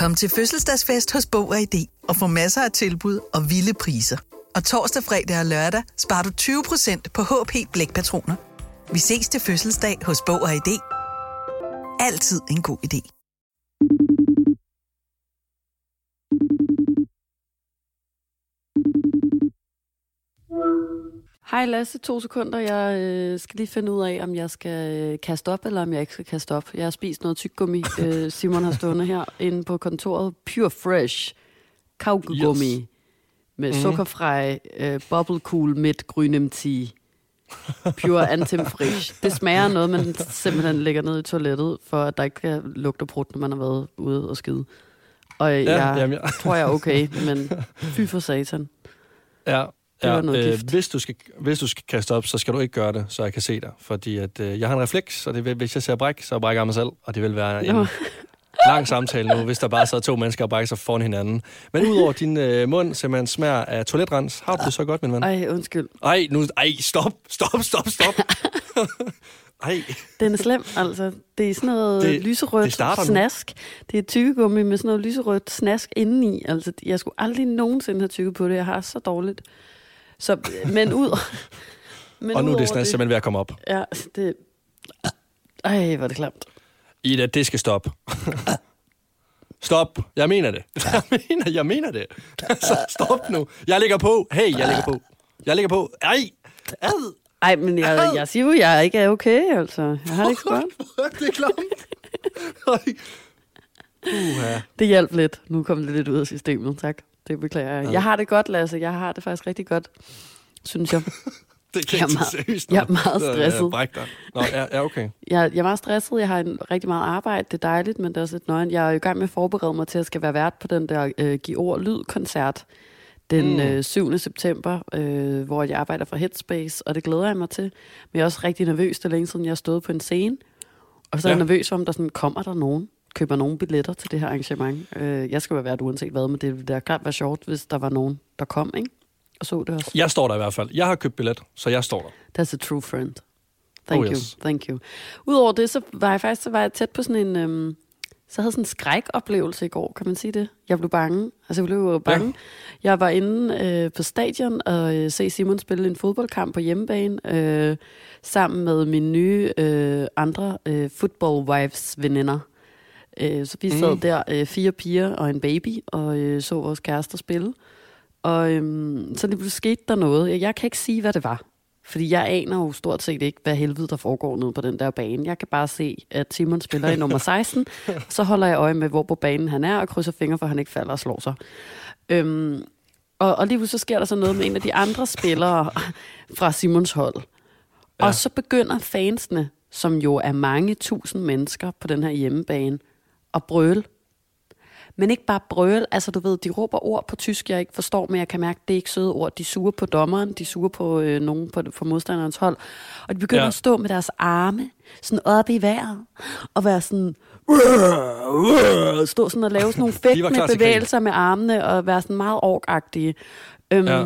Kom til fødselsdagsfest hos Bog og ID og få masser af tilbud og vilde priser. Og torsdag, fredag og lørdag sparer du 20% på HP Blækpatroner. Vi ses til fødselsdag hos Bog og ID. Altid en god idé. Hej Lasse, to sekunder. Jeg øh, skal lige finde ud af, om jeg skal øh, kaste op, eller om jeg ikke skal kaste op. Jeg har spist noget tyggegummi. øh, Simon har stående her inde på kontoret. Pure Fresh kaugummi yes. med mm. sukkerfrej, øh, bubble cool midt grønnem tea. Pure Antim Frisch. Det smager noget, man simpelthen lægger ned i toilettet, for at der ikke kan lugte brudt, når man har været ude og skide. Og ja, jeg jamen, ja. tror, jeg er okay, men fy for satan. Ja, det ja, noget øh, hvis, du skal, hvis du skal kaste op, så skal du ikke gøre det, så jeg kan se dig. Fordi at, øh, jeg har en refleks, og det vil, hvis jeg ser bræk, så brækker jeg mig selv. Og det vil være en lang samtale nu, hvis der bare sidder to mennesker og brækker sig foran hinanden. Men udover din øh, mund simpelthen smager af toiletrens, har du det så godt, min ven? Ej, undskyld. Ej, nu, ej, stop, stop, stop, stop. Ej. Den er slem, altså. Det er sådan noget det, lyserødt det snask. Det er tykkegummi med sådan noget lyserødt snask indeni. Altså, jeg skulle aldrig nogensinde have tykket på det. Jeg har så dårligt. Så, men ud... men og nu er det snart simpelthen ved at komme op. Ja, det... Ej, hvor er det klamt. Ida, det skal stoppe. Stop. Jeg mener det. Jeg mener, jeg mener det. Så stop nu. Jeg ligger på. Hey, jeg ligger på. Jeg ligger på. Ej. Ad. Ej, men jeg, jeg siger jo, jeg ikke er okay, altså. Jeg har det ikke godt. det er klamt. Uh-huh. Det hjalp lidt. Nu kom det lidt ud af systemet, tak. Det beklager jeg. Jeg har det godt, Lasse. Jeg har det faktisk rigtig godt, synes jeg. det kan jeg, er meget, seriøst, jeg er meget stresset. Jeg Nå, ja, ja, okay. Jeg, jeg er meget stresset. Jeg har en, rigtig meget arbejde. Det er dejligt, men det er også lidt nøgen. Jeg er i gang med at forberede mig til, at jeg skal være vært på den der uh, Giv Ord Lyd-koncert den mm. øh, 7. september, øh, hvor jeg arbejder for Headspace, og det glæder jeg mig til. Men jeg er også rigtig nervøs, det er længe siden, jeg har stået på en scene. Og så er ja. jeg nervøs om, der sådan, kommer der nogen, køber nogen billetter til det her arrangement. Øh, jeg skal være vært uanset hvad, men det ville klart være sjovt, hvis der var nogen, der kom, ikke? Og så det også. Jeg står der i hvert fald. Jeg har købt billet, så jeg står der. That's a true friend. Thank oh, you, yes. thank you. Udover det, så var jeg faktisk så var jeg tæt på sådan en... Øhm, så havde sådan en skrækoplevelse i går, kan man sige det? Jeg blev bange. Altså, jeg blev bange. Ja. Jeg var inde øh, på stadion og øh, se Simon spille en fodboldkamp på hjemmebane, øh, sammen med mine nye øh, andre øh, football wives veninder. Øh, så vi sad mm. der, øh, fire piger og en baby, og øh, så vores kærester spille. Og øh, så det blev sket der noget. Jeg, kan ikke sige, hvad det var. Fordi jeg aner jo stort set ikke, hvad helvede der foregår nede på den der bane. Jeg kan bare se, at Simon spiller i nummer 16. så holder jeg øje med, hvor på banen han er, og krydser fingre, for han ikke falder og slår sig. Øhm, og, og lige så sker der så noget med en af de andre spillere fra Simons hold. Ja. Og så begynder fansene, som jo er mange tusind mennesker på den her hjemmebane, at brøle. Men ikke bare brøle, altså du ved, de råber ord på tysk, jeg ikke forstår, men jeg kan mærke, det er ikke søde ord. De suger på dommeren, de suger på øh, nogen på, på modstanderens hold. Og de begynder ja. at stå med deres arme sådan oppe i vejret, og være sådan, stå sådan og lave sådan nogle fægtende bevægelser med armene, og være sådan meget orkagtige. Øhm, ja.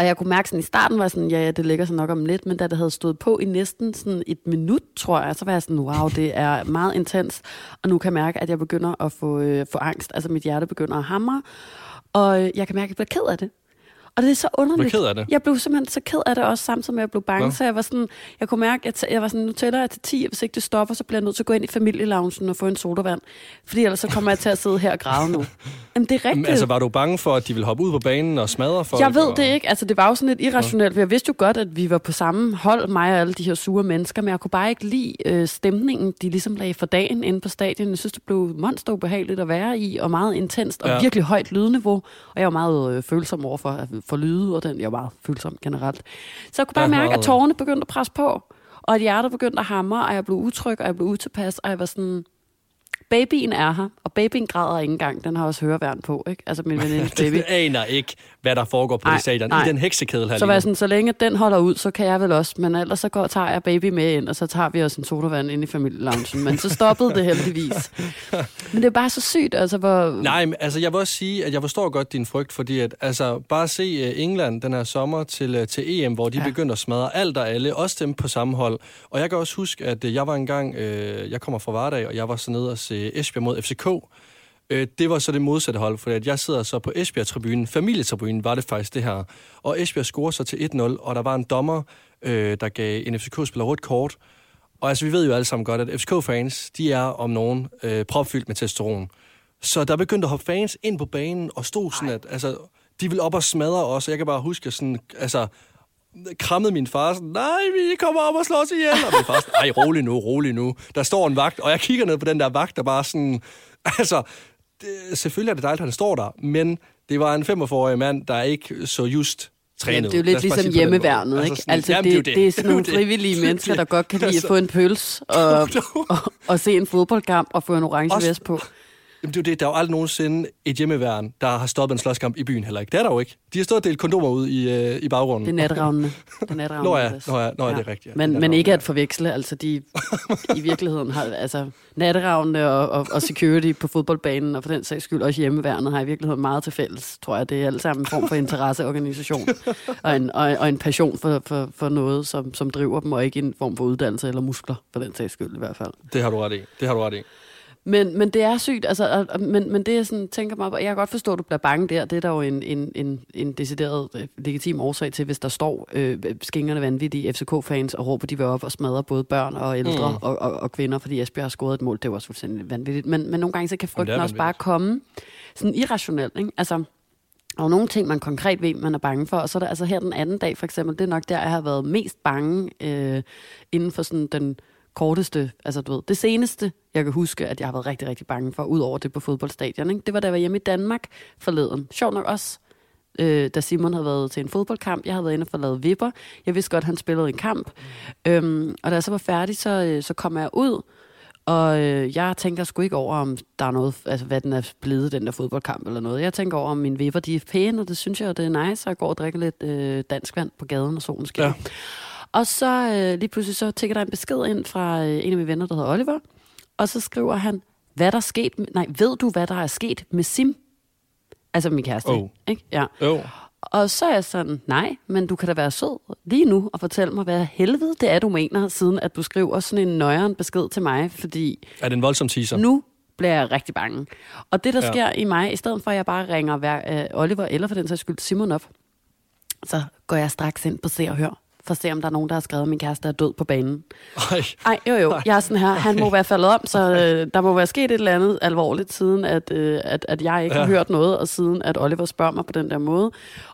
Og jeg kunne mærke sådan, i starten var sådan, ja, ja, det ligger så nok om lidt, men da det havde stået på i næsten sådan et minut, tror jeg, så var jeg sådan, wow, det er meget intens. Og nu kan jeg mærke, at jeg begynder at få, øh, få angst. Altså mit hjerte begynder at hamre. Og øh, jeg kan mærke, at jeg bliver ked af det. Og det er så underligt. ked af det. Jeg blev simpelthen så ked af det også, samtidig med, at jeg blev bange. Ja. Så jeg var sådan, jeg kunne mærke, at jeg var sådan, nu tæller jeg til 10, og hvis ikke det stopper, så bliver jeg nødt til at gå ind i familieloungen og få en sodavand. Fordi ellers så kommer jeg til at sidde her og græde nu. Jamen, det er rigtigt. Men, altså, var du bange for, at de ville hoppe ud på banen og smadre folk? Jeg ved og... det ikke. Altså, det var jo sådan lidt irrationelt, for jeg vidste jo godt, at vi var på samme hold, mig og alle de her sure mennesker, men jeg kunne bare ikke lide øh, stemningen, de ligesom lagde for dagen inde på stadion. Jeg synes, det blev monsterubehageligt at være i, og meget intenst, og ja. virkelig højt lydniveau. Og jeg var meget øh, følsom over for, for lyde og den jeg var følsom generelt. Så jeg kunne bare mærke, at tårerne begyndte at presse på, og at hjertet begyndte at hamre, og jeg blev utryg, og jeg blev utilpas, og jeg var sådan, babyen er her, og babyen græder ikke engang. Den har også høreværn på, ikke? Altså min venindes baby. det aner ikke, hvad der foregår på det stadion. I den heksekedel her Så var sådan, så længe den holder ud, så kan jeg vel også. Men ellers så går, tager jeg baby med ind, og så tager vi også en sodavand ind i familieloungen. Men så stoppede det heldigvis. Men det er bare så sygt, altså hvor... Nej, men, altså jeg vil også sige, at jeg forstår godt din frygt, fordi at, altså, bare se øh, England den her sommer til, øh, til EM, hvor de ja. begyndte at smadre alt og alle, også dem på samme hold. Og jeg kan også huske, at øh, jeg var engang, øh, jeg kommer fra Vardag, og jeg var så nede og se Esbjerg mod FCK, Øh, det var så det modsatte hold, for jeg sidder så på Esbjerg-tribunen. Familietribunen var det faktisk det her. Og Esbjerg scorer så til 1-0, og der var en dommer, øh, der gav en FCK-spiller rødt kort. Og altså, vi ved jo alle sammen godt, at FCK-fans, de er om nogen øh, propfyldt med testosteron. Så der begyndte at hoppe fans ind på banen og stod sådan, at altså, de ville op og smadre os. Jeg kan bare huske, sådan, altså, krammede min far sådan, nej, vi kommer op og slår os ihjel. Og min far sådan, nej, rolig nu, rolig nu. Der står en vagt, og jeg kigger ned på den der vagt, der bare sådan, altså, det, selvfølgelig er det dejligt, at han står der, men det var en 45-årig mand, der ikke så just trænet. Jamen, det er jo lidt ligesom hjemmeværnet, altså, ikke? Altså, altså det, det, det, er sådan nogle frivillige mennesker, der godt kan lide at få en pøls og, og, og se en fodboldkamp og få en orange vest på. Jamen, det er jo det. Der er jo aldrig nogensinde et hjemmeværn, der har stoppet en slåskamp i byen heller ikke. Det er der jo ikke. De har stået og delt kondomer ud i, øh, i baggrunden. Det er natravnene. Det er natravnene. Nå ja, nå ja, nå ja, det er rigtigt. Ja. Men, men ikke at forveksle. Altså, de i virkeligheden har... Altså, natravnene og, og, og security på fodboldbanen, og for den sags skyld også hjemmeværnet, har i virkeligheden meget til fælles, tror jeg. Det er alt sammen en form for interesseorganisation. og, en, og, og en passion for, for, for noget, som, som driver dem, og ikke en form for uddannelse eller muskler, for den sags skyld i hvert fald. Det har du ret i. Det har du ret i. Men, men det er sygt, altså, men, men det er sådan, tænker mig, jeg kan godt forstå, at du bliver bange der. Det er der jo en, en, en, en decideret øh, legitim årsag til, hvis der står øh, skingerne vanvittige FCK-fans og råber, de vil op og smadre både børn og ældre mm. og, og, og, kvinder, fordi Esbjerg har scoret et mål. Det var også fuldstændig vanvittigt. Men, men nogle gange så kan frygten også bare komme sådan irrationelt. Ikke? Altså, og nogle ting, man konkret ved, man er bange for. Og så er der altså her den anden dag, for eksempel, det er nok der, jeg har været mest bange øh, inden for sådan den korteste, altså du ved, det seneste, jeg kan huske, at jeg har været rigtig, rigtig bange for, ud over det på fodboldstadion. Ikke? Det var da jeg var hjemme i Danmark forleden. Sjov nok også, øh, da Simon havde været til en fodboldkamp. Jeg havde været inde og lavet vipper. Jeg vidste godt, at han spillede en kamp. Øhm, og da jeg så var færdig, så, øh, så kom jeg ud, og øh, jeg tænker sgu ikke over, om der er noget, altså hvad den er blevet, den der fodboldkamp eller noget. Jeg tænker over, om mine vipper, de er pæne, og det synes jeg, det er nice, at gå og drikke lidt øh, dansk vand på gaden, og solen skinner. Ja. Og så øh, lige pludselig så tækker der en besked ind fra øh, en af mine venner, der hedder Oliver. Og så skriver han, hvad der er sket, nej, ved du, hvad der er sket med Sim? Altså min kæreste, oh. ikke? Ja. Oh. Og så er jeg sådan, nej, men du kan da være sød lige nu og fortælle mig, hvad helvede det er, du mener, siden at du skriver sådan en nøjeren besked til mig, fordi... Er det en voldsom teaser? Nu bliver jeg rigtig bange. Og det, der ja. sker i mig, i stedet for at jeg bare ringer hver, øh, Oliver eller for den sags skyld Simon op, så går jeg straks ind på Se og Hør for at se, om der er nogen, der har skrevet, at min kæreste er død på banen. Ej. Ej, jo jo, jeg er sådan her, han må være faldet om, så øh, der må være sket et eller andet alvorligt, siden at, øh, at, at jeg ikke ja. har hørt noget, og siden at Oliver spørger mig på den der måde.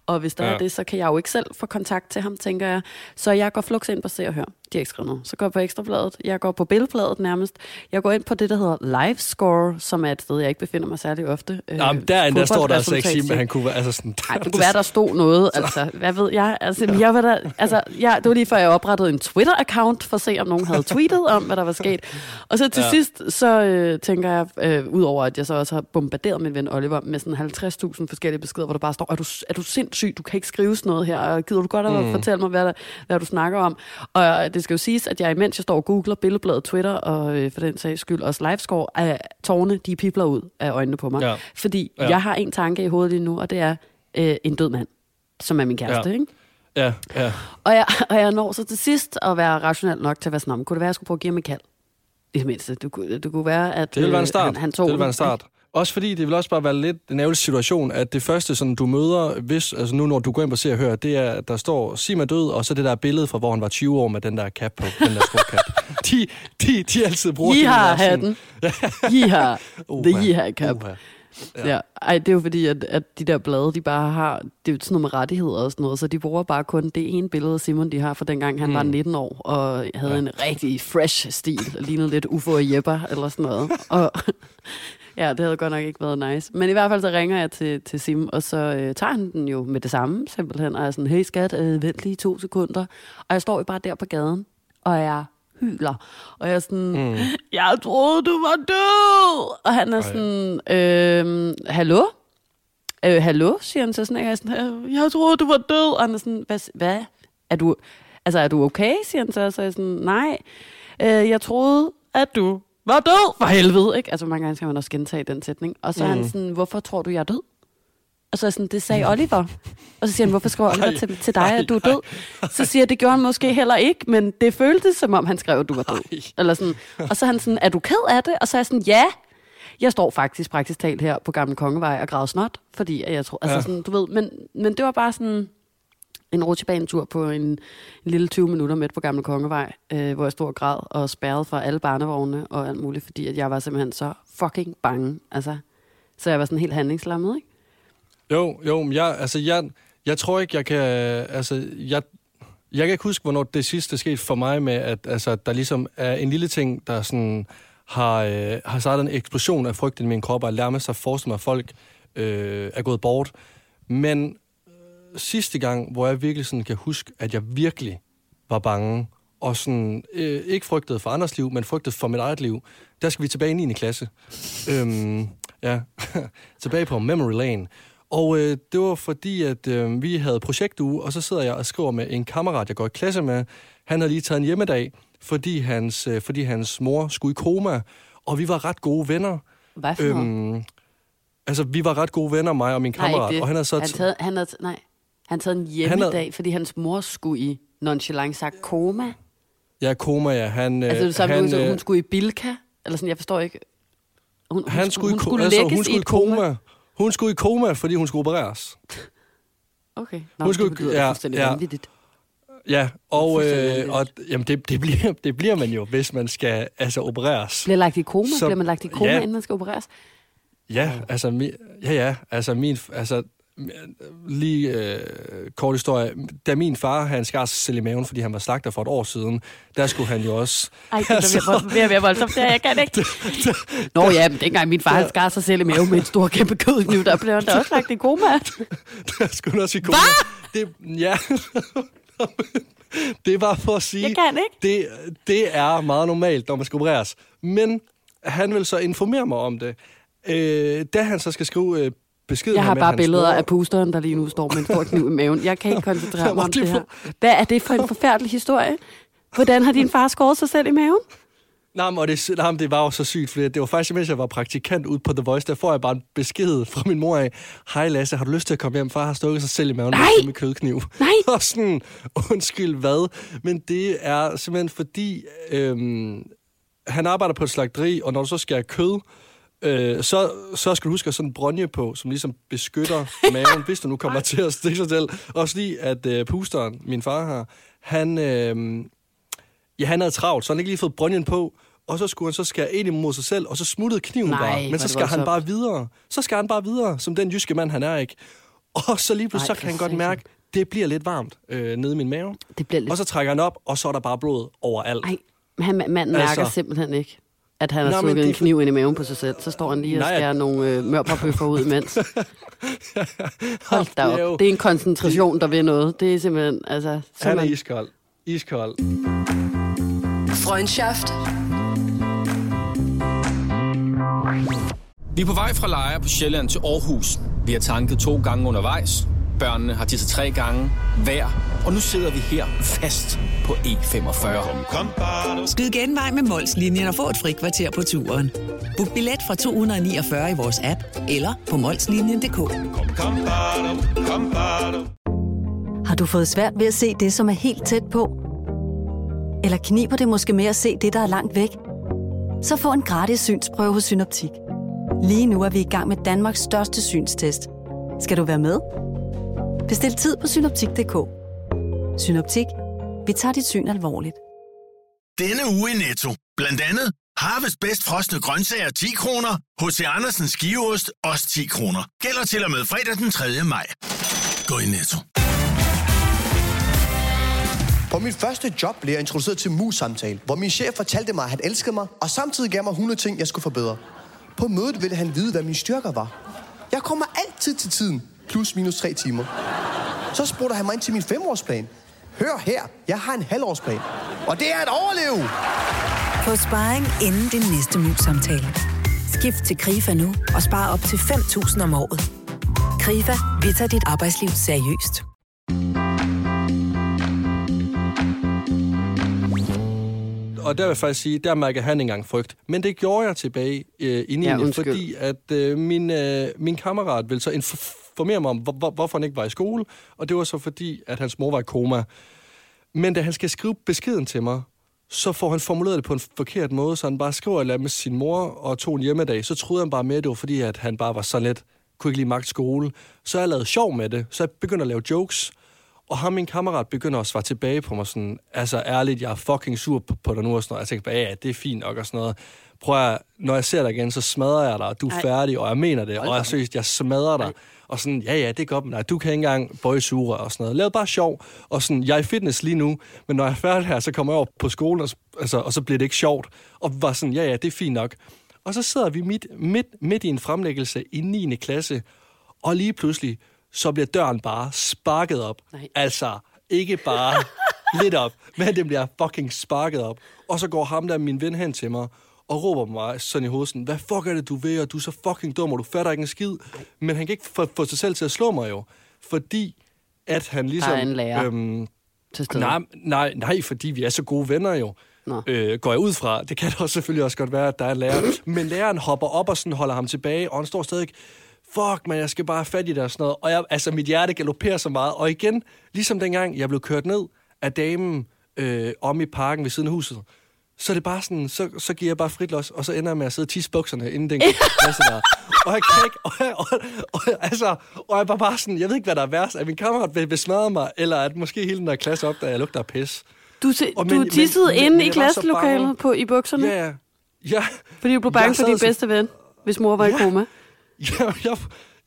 Og hvis der ja. er det, så kan jeg jo ikke selv få kontakt til ham, tænker jeg. Så jeg går flux ind på Se og Hør. De har ikke skrevet noget. Så går jeg på Ekstrabladet. Jeg går på Billedbladet nærmest. Jeg går ind på det, der hedder Livescore, som er et sted, jeg ikke befinder mig særlig ofte. Jamen, øh, derinde, der står der altså ikke at han kunne være... Altså sådan, Nej, det kunne være, der stod noget. Altså, hvad ved jeg? Altså, jeg var der, altså, jeg, det var lige før, jeg oprettede en Twitter-account, for at se, om nogen havde tweetet om, hvad der var sket. Og så til ja. sidst, så øh, tænker jeg, øh, udover at jeg så også har bombarderet min ven Oliver med sådan 50.000 forskellige beskeder, hvor der bare står, er du, er du sindssyg? Du kan ikke skrive sådan noget her. Og gider du godt at mm. fortælle mig, hvad, der, hvad du snakker om? Og det skal jo siges, at jeg imens jeg står og googler billedbladet Twitter, og øh, for den sags skyld også livescore, at tårne, de pipler ud af øjnene på mig. Ja. Fordi ja. jeg har en tanke i hovedet lige nu, og det er øh, en død mand, som er min kæreste, ja. ikke? Ja, ja. Og jeg, og jeg når så til sidst at være rationel nok til at være sådan, kunne det være, at jeg skulle prøve at give ham et kald? I det mindste. Det, kunne, det kunne være, at det ville være en start. Han, han tog det ville være en start. Også fordi det vil også bare være lidt en ærgerlig situation, at det første, sådan, du møder, hvis, altså nu når du går ind og ser og hører, det er, at der står Sim er død, og så det der billede fra, hvor han var 20 år med den der cap på, den der skråkap. de, de, de altid bruger det. har hatten. I har. The har cap. Ja. ja. Ej, det er jo fordi, at, at de der blade, de bare har, det er jo sådan noget med rettigheder og sådan noget, så de bruger bare kun det ene billede af Simon, de har fra dengang han mm. var 19 år, og havde ja. en rigtig fresh stil, og lignede lidt Ufo og Jepper, eller sådan noget. Og Ja, det havde godt nok ikke været nice. Men i hvert fald så ringer jeg til, til Sim, og så øh, tager han den jo med det samme, simpelthen. Og jeg er sådan, hey skat, øh, vent lige to sekunder. Og jeg står jo bare der på gaden, og jeg hyler. Og jeg er sådan, mm. jeg troede, du var død! Og han er Ej. sådan, øh, hallo? Øh, hallo, siger han så sådan, jeg er sådan, jeg troede, du var død. Og han er sådan, hvad? hvad? Er du, altså, er du okay, siger han så. Så er jeg sådan, nej, øh, jeg troede, at du var død for helvede, ikke? Altså mange gange skal man også gentage den sætning. Og så er mm. han sådan, hvorfor tror du, jeg er død? Og så er sådan, det sagde Oliver. Og så siger han, hvorfor skriver Oliver til, til dig, at du er død? Så siger jeg, det gjorde han måske heller ikke, men det føltes, som om han skrev, at du var død. Eller sådan. Og så er han sådan, er du ked af det? Og så er jeg sådan, ja, Jeg står faktisk praktisk talt her på Gamle Kongevej og græder snot, fordi jeg tror, altså ja. sådan, du ved, men, men det var bare sådan en rutsjebanetur på en, en lille 20 minutter midt på Gamle Kongevej, øh, hvor jeg stod og græd og spærrede for alle barnevogne og alt muligt, fordi at jeg var simpelthen så fucking bange. Altså, så jeg var sådan helt handlingslammet, ikke? Jo, jo, men jeg, altså, jeg, jeg tror ikke, jeg kan... Altså, jeg, jeg kan ikke huske, hvornår det sidste skete for mig med, at altså, der ligesom er en lille ting, der sådan har, øh, har startet en eksplosion af frygt i min krop, og lærer sig at forestille mig, at folk øh, er gået bort. Men øh, sidste gang, hvor jeg virkelig sådan kan huske, at jeg virkelig var bange, og sådan, øh, ikke frygtede for andres liv, men frygtede for mit eget liv, der skal vi tilbage i 9. klasse. øhm, ja, tilbage på Memory Lane. Og øh, det var fordi, at øh, vi havde projektuge, og så sidder jeg og skriver med en kammerat, jeg går i klasse med. Han havde lige taget en hjemmedag, fordi hans, øh, fordi hans mor skulle i koma, og vi var ret gode venner. Hvad for øhm, Altså, vi var ret gode venner, mig og min kammerat. Nej, og han havde så... Han taget, han havde, nej, han taget en hjemmedag, havde, fordi hans mor skulle i nonchalant sagt koma. Ja, koma, ja. Han, altså, det er han, hun, hun skulle i bilka? Eller sådan, jeg forstår ikke. Hun, han hun, skulle, hun skulle altså, hun skulle i koma. koma. Hun skulle i koma, fordi hun skulle opereres. Okay. Nå, hun skulle, det betyder ja, fuldstændig ja. vanvittigt. Ja, og, øh, og jamen, det, det, bliver, det bliver man jo, hvis man skal altså, opereres. Bliver lagt i koma? Så, bliver man lagt i koma, ja, inden man skal opereres? Ja, altså, mi, ja, ja, altså, min, altså lige øh, kort historie. Da min far, han skar sig selv i maven, fordi han var slagter for et år siden, der skulle han jo også... Ej, det altså, er mere voldsomt, det jeg kan ikke. Nå ja, men dengang min far, han skar sig selv i maven med en stor kæmpe kødkniv, der blev han da også lagt i koma. der skulle han også i koma. Hvad? Det, ja. det var for at sige... Jeg kan ikke. Det, det er meget normalt, når man skal opereres. Men han vil så informere mig om det. Øh, da han så skal skrive øh, besked Jeg har bare billeder af pusteren, der lige nu står med en stor kniv i maven. Jeg kan ikke koncentrere mig om det her. Hvad er det for en forfærdelig historie? Hvordan har din far skåret sig selv i maven? Nej, men det, nej, men det var jo så sygt, fordi det var faktisk, mens jeg var praktikant ude på The Voice, der får jeg bare en besked fra min mor af, hej Lasse, har du lyst til at komme hjem? Far har stukket sig selv i maven Nej! med kødkniv. Nej! Og sådan, undskyld hvad? Men det er simpelthen fordi, øhm, han arbejder på et slagteri, og når du så skal have kød, øh, så, så skal du huske at sådan en bronje på, som ligesom beskytter maven, hvis du nu kommer til at stikke sig selv. Også lige, at øh, pusteren, min far har, han, øh, ja, han havde travlt, så han ikke lige fået bronjen på, og så skulle han så skære ind imod sig selv, og så smuttede kniven Nej, bare. Men så skal han bare videre. Så skal han bare videre, som den jyske mand, han er ikke. Og så lige pludselig, Ej, så kan han godt mærke, det bliver lidt varmt øh, nede i min mave. Det bliver lidt... Og så trækker han op, og så er der bare blod overalt. Nej, han, manden altså, mærker simpelthen ikke at han har stukket en kniv ind i maven på sig selv. Så står han lige og skærer nogle øh, mørparbøffer ud imens. Hold da op. Det er, er en koncentration, der vil noget. Det er simpelthen... Altså, simpelthen... Han er iskold. Iskold. Freundschaft. Vi er på vej fra Lejre på Sjælland til Aarhus. Vi har tanket to gange undervejs. Børnene har tisset tre gange hver. Og nu sidder vi her fast på E45. Skyd genvej med Molslinjen og få et fri kvarter på turen. Book billet fra 249 i vores app eller på molslinjen.dk. Har du fået svært ved at se det, som er helt tæt på? Eller kniber det måske med at se det, der er langt væk? Så få en gratis synsprøve hos Synoptik. Lige nu er vi i gang med Danmarks største synstest. Skal du være med? Bestil tid på synoptik.dk. Synoptik. Vi tager dit syn alvorligt. Denne uge i Netto. Blandt andet Harvest bedst frosne grøntsager 10 kroner. H.C. Andersens skiveost også 10 kroner. Gælder til og med fredag den 3. maj. Gå i Netto. På mit første job blev jeg introduceret til mus-samtale, hvor min chef fortalte mig, at han elskede mig, og samtidig gav mig 100 ting, jeg skulle forbedre. På mødet ville han vide, hvad mine styrker var. Jeg kommer altid til tiden, plus minus tre timer. Så spurgte han mig ind til min femårsplan. Hør her, jeg har en halvårsplan. Og det er at overleve! Få sparring inden din næste mus-samtale. Skift til KRIFA nu og spar op til 5.000 om året. KRIFA, vi tager dit arbejdsliv seriøst. og der vil jeg faktisk sige, der mærker han engang frygt. Men det gjorde jeg tilbage øh, i 9. Ja, fordi at øh, min, øh, min kammerat ville så informere mig om, hvor, hvor, hvorfor han ikke var i skole, og det var så fordi, at hans mor var i koma. Men da han skal skrive beskeden til mig, så får han formuleret det på en forkert måde, så han bare skriver et med sin mor og tog en hjemmedag. Så troede han bare med, at det var fordi, at han bare var så let, kunne ikke lide magt skole. Så jeg lavede sjov med det, så jeg begyndte at lave jokes. Og ham, min kammerat, begynder at svare tilbage på mig sådan, altså ærligt, jeg er fucking sur på, på dig nu og sådan noget. Jeg tænker bare, ja, det er fint nok og sådan noget. Prøv at, når jeg ser dig igen, så smadrer jeg dig, og du er Ej. færdig, og jeg mener det, og jeg synes, jeg smadrer dig. Ej. Og sådan, ja, ja, det er godt, men nej, du kan ikke engang bøje sure og sådan noget. Lav bare sjov, og sådan, jeg er i fitness lige nu, men når jeg er færdig her, så kommer jeg over på skolen, og, altså, og så bliver det ikke sjovt. Og var sådan, ja, ja, det er fint nok. Og så sidder vi midt, midt, midt i en fremlæggelse i 9. klasse, og lige pludselig, så bliver døren bare sparket op. Nej. Altså, ikke bare lidt op, men den bliver fucking sparket op. Og så går ham der, min ven, hen til mig, og råber mig sådan i hovedet, sådan, hvad fuck er det, du ved, og du er så fucking dum, og du fatter ikke en skid. Men han kan ikke få, få sig selv til at slå mig jo, fordi at han ligesom... Der er en lærer øhm, til nej, nej, nej, fordi vi er så gode venner jo. Øh, går jeg ud fra. Det kan da også selvfølgelig også godt være, at der er en lærer. Men læreren hopper op og sådan holder ham tilbage, og han står stadig fuck, man, jeg skal bare have fat i det og sådan noget. Og jeg, altså, mit hjerte galopperer så meget. Og igen, ligesom dengang, jeg blev kørt ned af damen øh, om i parken ved siden af huset, så er det bare sådan, så, så giver jeg bare frit los, og så ender jeg med at sidde og tisse bukserne inden den klasse der. Og jeg kan ikke, og, jeg, og, og, altså, og jeg var bare sådan, jeg ved ikke, hvad der er værst, at min kammerat vil, vil smadre mig, eller at måske hele den der klasse op, der jeg lugter af pis. Du, se, og, men, du tissede men, inde men, i klasselokalet på, i bukserne? Ja, ja. Fordi du blev bange for din bedste ven, hvis mor var ja, i koma? Ja, jeg,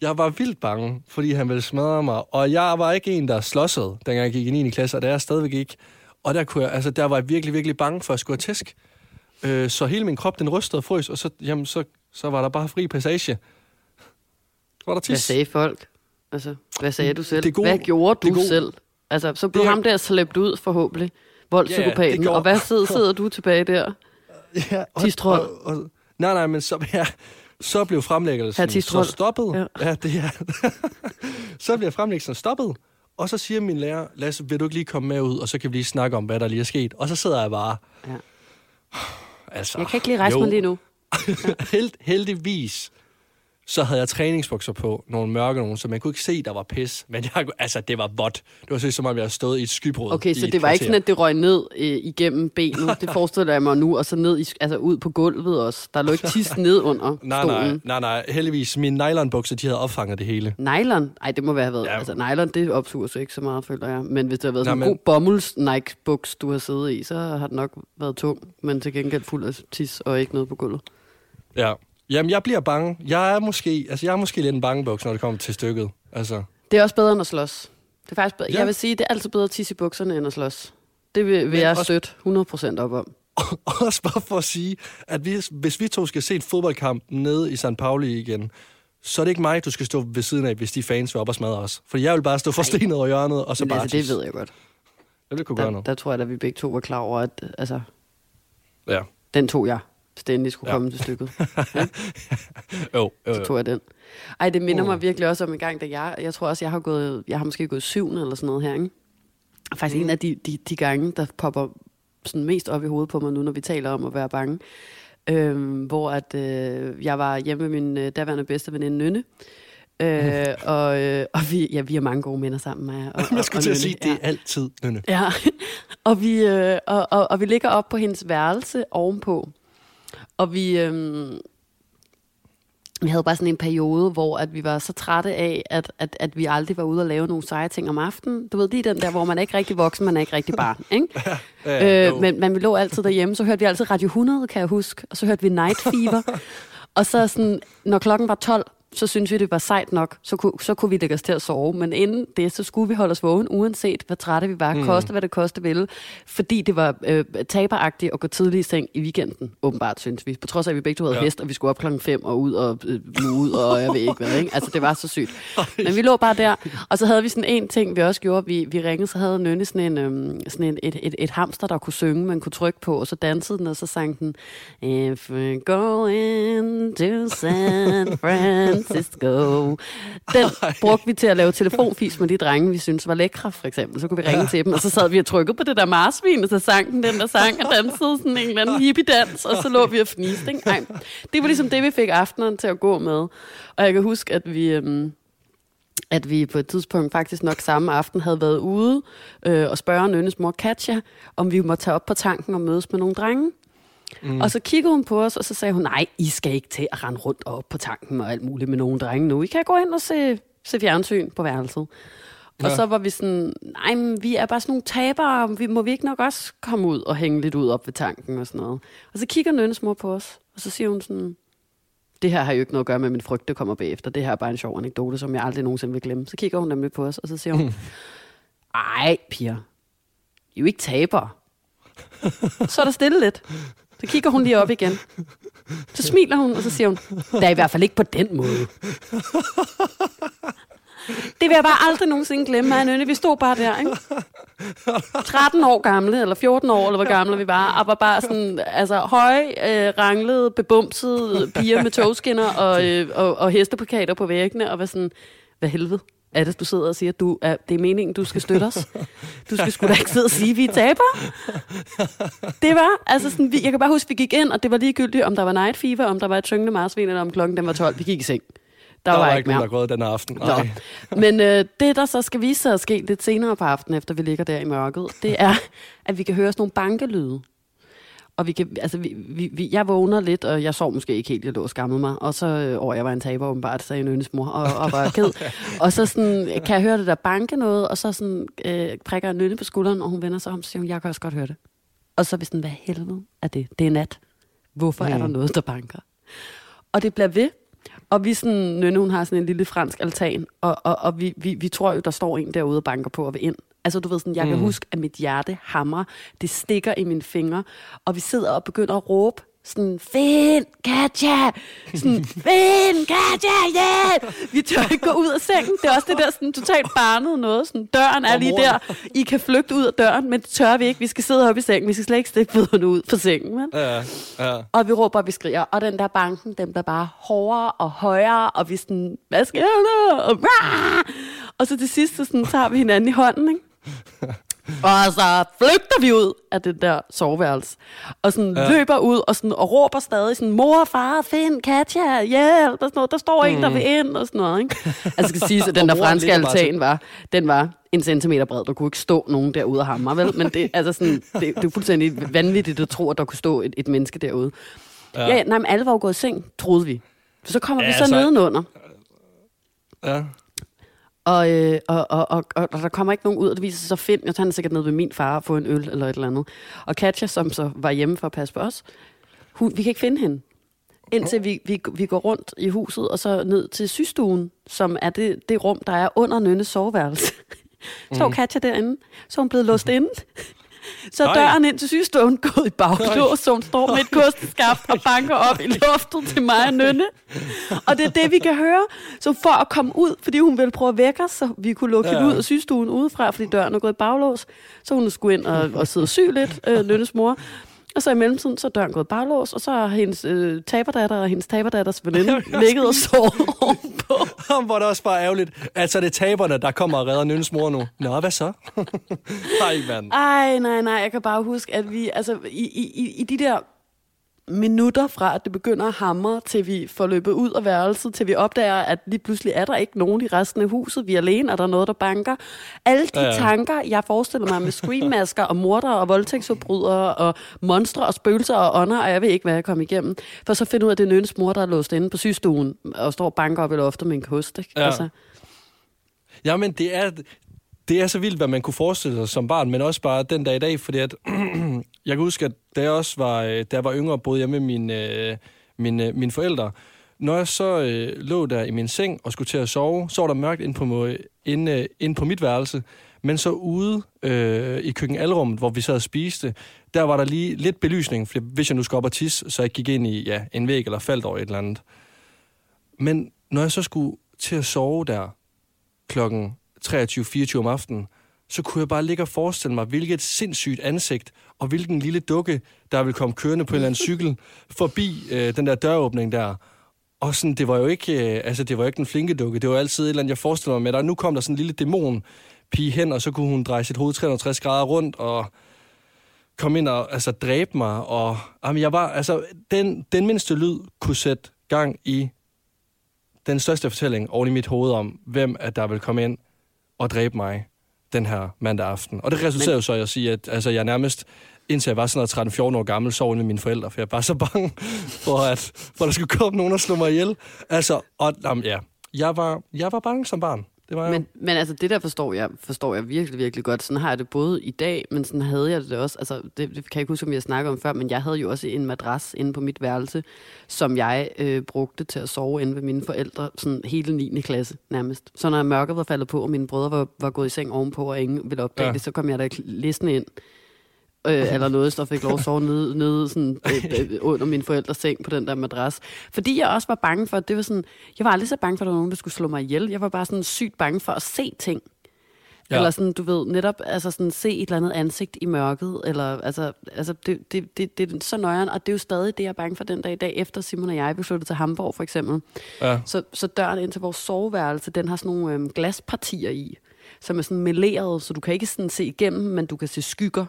jeg var vildt bange, fordi han ville smadre mig, og jeg var ikke en, der slåsede, dengang jeg gik i 9. klasse, og det er jeg stadigvæk ikke. Og der, kunne jeg, altså, der var jeg virkelig, virkelig bange for at skulle tæsk. Øh, så hele min krop, den rystede og frøs, og så, jamen, så, så var der bare fri passage. Så var der tis. Hvad sagde folk? Altså, hvad sagde du selv? Det gode, hvad gjorde du selv? Altså, så blev det, ham der slæbt ud forhåbentlig, voldspsykopaten. Ja, og hvad sidder, sidder du tilbage der? Ja, og, og, og, og, nej, nej, men så, ja, så blev fremlæggelsen så stoppet. Ja. ja, det er. så bliver fremlæggelsen stoppet, og så siger min lærer, Lasse, vil du ikke lige komme med ud, og så kan vi lige snakke om, hvad der lige er sket. Og så sidder jeg bare... Ja. Altså, jeg kan ikke lige rejse jo. mig lige nu. Ja. Held, heldigvis så havde jeg træningsbukser på, nogle mørke nogle, så man kunne ikke se, der var pis. Men jeg, altså, det var vådt. Det var så, som om jeg havde stået i et skybrud. Okay, så det var ikke sådan, at det røg ned øh, igennem benet. Det forestiller jeg mig nu, og så ned i, altså ud på gulvet også. Der lå ikke tis ned under nej, stolen. Nej, nej, nej. Heldigvis, mine nylonbukser, de havde opfanget det hele. Nylon? Nej, det må være været. Ja. Altså, nylon, det opsuger så ikke så meget, føler jeg. Men hvis det har været nej, sådan en men... god bomulds Nike-buks, du har siddet i, så har den nok været tung, men til gengæld fuld af tis og ikke noget på gulvet. Ja, Jamen, jeg bliver bange. Jeg er måske, altså, jeg er måske lidt en bangebuks, når det kommer til stykket. Altså. Det er også bedre end at slås. Det er faktisk bedre. Ja. Jeg vil sige, det er altid bedre at tisse i bukserne end at slås. Det vil, vil jeg også... støtte 100% op om. også bare for at sige, at hvis, hvis vi to skal se en fodboldkamp nede i St. Pauli igen, så er det ikke mig, du skal stå ved siden af, hvis de fans vil op og smadre os. For jeg vil bare stå forstenet over hjørnet, og så Men bare altså, det ved jeg godt. Jeg vil kunne der, gøre noget. Der tror jeg, at vi begge to var klar over, at altså, ja. den tog jeg stændig skulle ja. komme til stykket. Ja? jo, jo, jo. Så tog jeg den. Ej, det minder uh. mig virkelig også om en gang, da jeg, jeg tror også, jeg har gået, jeg har måske gået syvende eller sådan noget her, ikke? Faktisk mm. en af de, de, de gange, der popper sådan mest op i hovedet på mig nu, når vi taler om at være bange. Øhm, hvor at øh, jeg var hjemme med min øh, daværende bedste veninde Nynne. Øh, og, øh, og vi, ja, vi har mange gode minder sammen med og, og, Jeg skulle til at sige, det er altid Nynne. Ja, og vi, øh, og, og, og vi ligger op på hendes værelse ovenpå. Og vi, øhm, vi havde bare sådan en periode, hvor at vi var så trætte af, at, at, at vi aldrig var ude og lave nogle seje ting om aftenen. Du ved, er den der, hvor man er ikke rigtig voksen, man er ikke rigtig barn. Ikke? ja, ja, øh, men, men vi lå altid derhjemme, så hørte vi altid Radio 100, kan jeg huske. Og så hørte vi Night Fever. og så sådan, når klokken var 12, så synes vi, det var sejt nok. Så kunne, så kunne vi lægge os til at sove. Men inden det, så skulle vi holde os vågen, uanset hvor trætte vi var. Mm. Koste, hvad det koste ville. Fordi det var øh, taberagtigt at gå tidligt i seng i weekenden, åbenbart, synes vi. På trods af, at vi begge to havde ja. hest, og vi skulle op klokken 5 og ud og øh, ud, og jeg ved ikke hvad. Ikke? Altså, det var så sygt. Men vi lå bare der, og så havde vi sådan en ting, vi også gjorde. Vi, vi ringede, så havde Nynne sådan, en, øh, sådan en, et, et, et hamster, der kunne synge, man kunne trykke på, og så dansede den, og så sang den If we're going to San Francisco den brugte vi til at lave telefonfis med de drenge, vi synes var lækre, for eksempel. Så kunne vi ringe ja. til dem, og så sad vi og trykkede på det der marsvin, og så sang den den der sang, og dansede sådan en eller anden hippie-dans, og så lå vi og fniste. Ikke? Ej, det var ligesom det, vi fik aftenerne til at gå med. Og jeg kan huske, at vi... Øhm, at vi på et tidspunkt faktisk nok samme aften havde været ude øh, og spørge Nynnes mor Katja, om vi må tage op på tanken og mødes med nogle drenge. Mm. Og så kiggede hun på os, og så sagde hun, nej, I skal ikke til at rende rundt op på tanken og alt muligt med nogle drenge nu. I kan gå ind og se, se fjernsyn på værelset. Ja. Og så var vi sådan, nej, men vi er bare sådan nogle tabere, vi, må vi ikke nok også komme ud og hænge lidt ud op ved tanken og sådan noget. Og så kigger Nynnes mor på os, og så siger hun sådan, det her har jo ikke noget at gøre med min frygt, der kommer bagefter. Det her er bare en sjov anekdote, som jeg aldrig nogensinde vil glemme. Så kigger hun nemlig på os, og så siger hun, ej, piger, I er jo ikke taber. Så er der stille lidt. Så kigger hun lige op igen. Så smiler hun, og så siger hun, det er i hvert fald ikke på den måde. Det vil jeg bare aldrig nogensinde glemme, Anne Vi stod bare der, ikke? 13 år gamle, eller 14 år, eller hvor gamle vi var, og var bare sådan, altså høje, øh, ranglede, bebumsede piger med togskinner og, øh, og, og hesteplakater på væggene, og var sådan, hvad helvede? Er det, du sidder og siger, at du er, det er meningen, du skal støtte os? Du skal sgu da ikke sidde og sige, at vi er taber. Det var, altså sådan, vi, jeg kan bare huske, vi gik ind, og det var ligegyldigt, om der var night fever, om der var et tyngende marsvin, eller om klokken den var 12. Vi gik i seng. Der, der var, var ikke nogen, der gået den aften. Nej. Men øh, det, der så skal vise sig at ske lidt senere på aftenen, efter vi ligger der i mørket, det er, at vi kan høre sådan nogle bankelyde. Og vi kan, altså, vi, vi, vi, jeg vågner lidt, og jeg sov måske ikke helt, jeg lå og skammede mig. Og så, øh, over jeg var en taber åbenbart, sagde en mor, og, og var ked. og så sådan, kan jeg høre det der banke noget, og så sådan, øh, prikker en nynne på skulderen, og hun vender sig om, og siger hun, jeg kan også godt høre det. Og så er vi sådan, hvad helvede er det? Det er nat. Hvorfor mm. er der noget, der banker? Og det bliver ved, og vi sådan, Nynne, hun har sådan en lille fransk altan, og, og, og vi, vi, vi tror jo, der står en derude og banker på og vil ind. Altså du ved sådan, jeg mm. kan huske, at mit hjerte hammer, det stikker i mine fingre, og vi sidder og begynder at råbe, sådan, Finn, Katja! Sådan, Finn, Katja, yeah! Vi tør ikke gå ud af sengen. Det er også det der sådan, totalt barnet noget. Sådan, døren er lige der. I kan flygte ud af døren, men det tør vi ikke. Vi skal sidde oppe i sengen. Vi skal slet ikke stikke fødderne ud fra sengen. Men. Ja, ja. Og vi råber, og vi skriger. Og den der banken, den bliver bare hårdere og højere. Og vi sådan, hvad sker der? Og, og så til sidst, så sådan, tager vi hinanden i hånden, ikke? Og så flygter vi ud af det der soveværelse. Og sådan ja. løber ud og, sådan, og råber stadig sådan, mor, far, find, Katja, hjælp, og sådan noget. Der står mm. en, der vil ind, og sådan noget. Ikke? Altså skal sige, at den der franske altan var, den var en centimeter bred. Der kunne ikke stå nogen derude og hammer, vel? Men det, altså sådan, det, det er fuldstændig vanvittigt at tro, at der kunne stå et, et menneske derude. Ja, ja nej, men alle var jo gået i seng, troede vi. Så kommer ja, vi så, så nedenunder. Ja. Og, øh, og, og, og, og, og der kommer ikke nogen ud, og det viser sig så Finn, jeg tager sikkert ned ved min far og få en øl eller et eller andet. Og Katja, som så var hjemme for at passe på os, hun, vi kan ikke finde hende. Indtil vi, vi, vi går rundt i huset, og så ned til systuen, som er det, det rum, der er under Nynnes soveværelse. så mm. Katja derinde, så hun blevet låst inde. Så er døren ind til sygestuen gået i baglås, så hun står med et kosteskaft og banker op i luftet til mig og Nynne. Og det er det, vi kan høre. Så for at komme ud, fordi hun ville prøve at vække os, så vi kunne lukke ja. hende ud af sygestuen udefra, fordi døren er gået i baglås. Så hun skulle ind og, og sidde og sy lidt, øh, Nynnes mor. Og så i mellemtiden, så er døren gået baglås, og så har hendes øh, taberdatter og hendes taberdatters veninde ligget og sovet ovenpå. Hvor det også bare ærgerligt. Altså, det er taberne, der kommer og redder Nynnes mor nu. Nå, hvad så? nej, mand. Ej, nej, nej. Jeg kan bare huske, at vi, altså, i, i, i de der minutter fra, at det begynder at hamre, til vi får løbet ud af værelset, til vi opdager, at lige pludselig er der ikke nogen i resten af huset. Vi er alene, og der er noget, der banker. Alle de ja. tanker, jeg forestiller mig med screammasker og morder og voldtægtsforbrydere og monstre og spøgelser og ånder, og jeg ved ikke, hvad jeg kommer igennem. For så finder ud af, at det er Nøns mor, der er låst inde på sygestuen og står og banker op i loftet med en kost. Ikke? Ja. Altså. Jamen, det er, det er så vildt, hvad man kunne forestille sig som barn, men også bare den dag i dag, fordi at, jeg kan huske, at da jeg også var, øh, da jeg var yngre, boede jeg med mine, øh, mine, øh, mine forældre, når jeg så øh, lå der i min seng og skulle til at sove, så var der mørkt inde på, inde, inde på mit værelse, men så ude øh, i køkkenalrummet, hvor vi sad og spiste, der var der lige lidt belysning, for hvis jeg nu skulle op og tisse, så jeg gik ind i ja, en væg eller faldt over et eller andet. Men når jeg så skulle til at sove der klokken 23-24 om aftenen, så kunne jeg bare ligge og forestille mig, hvilket sindssygt ansigt, og hvilken lille dukke, der ville komme kørende på en eller anden cykel, forbi øh, den der døråbning der. Og sådan, det var jo ikke, øh, altså, det var ikke den flinke dukke, det var altid et eller andet, jeg forestiller mig med, der nu kom der sådan en lille dæmon pige hen, og så kunne hun dreje sit hoved 360 grader rundt, og komme ind og altså, dræbe mig, og jamen, jeg var, altså, den, den mindste lyd kunne sætte gang i den største fortælling oven i mit hoved om, hvem at der vil komme ind og dræbe mig den her mandag aften. Og det resulterer Men... jo så i at sige, at altså, jeg nærmest indtil jeg var sådan noget 13-14 år gammel, sov med mine forældre, for jeg var så bange for, at for der skulle komme nogen og slå mig ihjel. Altså, og, jamen, ja, jeg var, jeg var bange som barn. Det var men, men altså, det der forstår jeg, forstår jeg virkelig, virkelig godt. Sådan har jeg det både i dag, men sådan havde jeg det også. Altså, det, det kan jeg ikke huske, om jeg snakker om før, men jeg havde jo også en madras inde på mit værelse, som jeg øh, brugte til at sove inde ved mine forældre, sådan hele 9. klasse nærmest. Så når mørket var faldet på, og mine brødre var, var gået i seng ovenpå, og ingen ville opdage ja. det, så kom jeg da listen ind øh, eller noget, så fik lov at sove nede, nede sådan, øh, øh, under min forældres seng på den der madras. Fordi jeg også var bange for, at det var sådan, jeg var aldrig så bange for, at der var nogen, der skulle slå mig ihjel. Jeg var bare sådan sygt bange for at se ting. Ja. Eller sådan, du ved, netop altså sådan, se et eller andet ansigt i mørket. Eller, altså, altså det, det, det, det er så nøjeren, og det er jo stadig det, jeg er bange for den dag i dag, efter Simon og jeg blev flyttet til Hamburg, for eksempel. Ja. Så, så døren ind til vores soveværelse, den har sådan nogle øhm, glaspartier i, som er sådan meleret, så du kan ikke sådan se igennem, men du kan se skygger